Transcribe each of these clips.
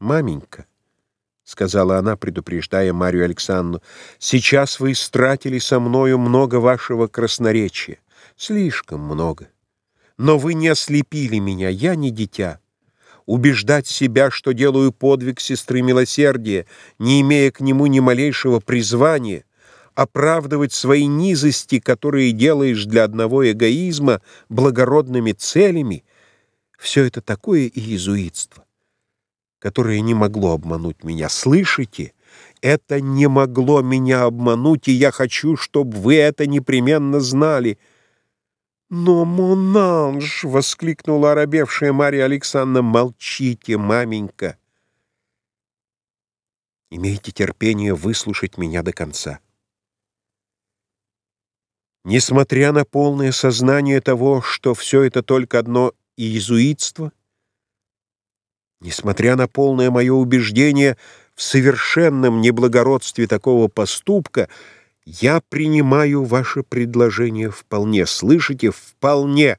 «Маменька», — сказала она, предупреждая Марию Александровну, «сейчас вы истратили со мною много вашего красноречия, слишком много. Но вы не ослепили меня, я не дитя. Убеждать себя, что делаю подвиг сестры милосердия, не имея к нему ни малейшего призвания, оправдывать свои низости, которые делаешь для одного эгоизма, благородными целями, все это такое иезуитство которое не могло обмануть меня. Слышите? Это не могло меня обмануть, и я хочу, чтобы вы это непременно знали. «Но, Монанж!» — воскликнула оробевшая Марья Александровна. «Молчите, маменька!» Имейте терпение выслушать меня до конца. Несмотря на полное сознание того, что все это только одно иезуитство, Несмотря на полное мое убеждение в совершенном неблагородстве такого поступка, я принимаю ваше предложение вполне. Слышите? Вполне.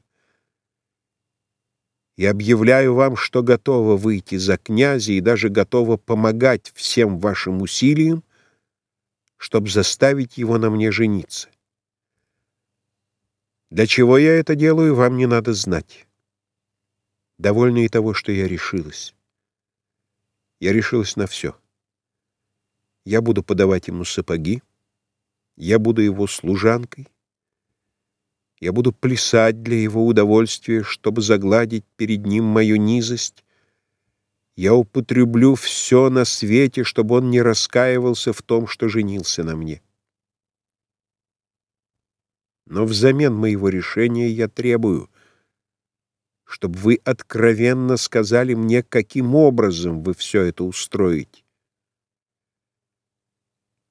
И объявляю вам, что готова выйти за князя и даже готова помогать всем вашим усилиям, чтобы заставить его на мне жениться. Для чего я это делаю, вам не надо знать. Довольно и того, что я решилась. Я решилась на все. Я буду подавать ему сапоги, я буду его служанкой, я буду плясать для его удовольствия, чтобы загладить перед ним мою низость. Я употреблю все на свете, чтобы он не раскаивался в том, что женился на мне. Но взамен моего решения я требую, чтобы вы откровенно сказали мне, каким образом вы все это устроите.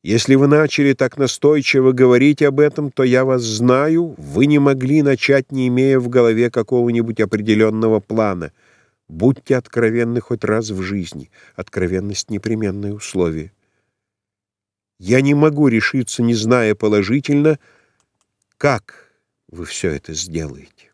Если вы начали так настойчиво говорить об этом, то я вас знаю, вы не могли начать, не имея в голове какого-нибудь определенного плана. Будьте откровенны хоть раз в жизни. Откровенность — непременное условие. Я не могу решиться, не зная положительно, как вы все это сделаете.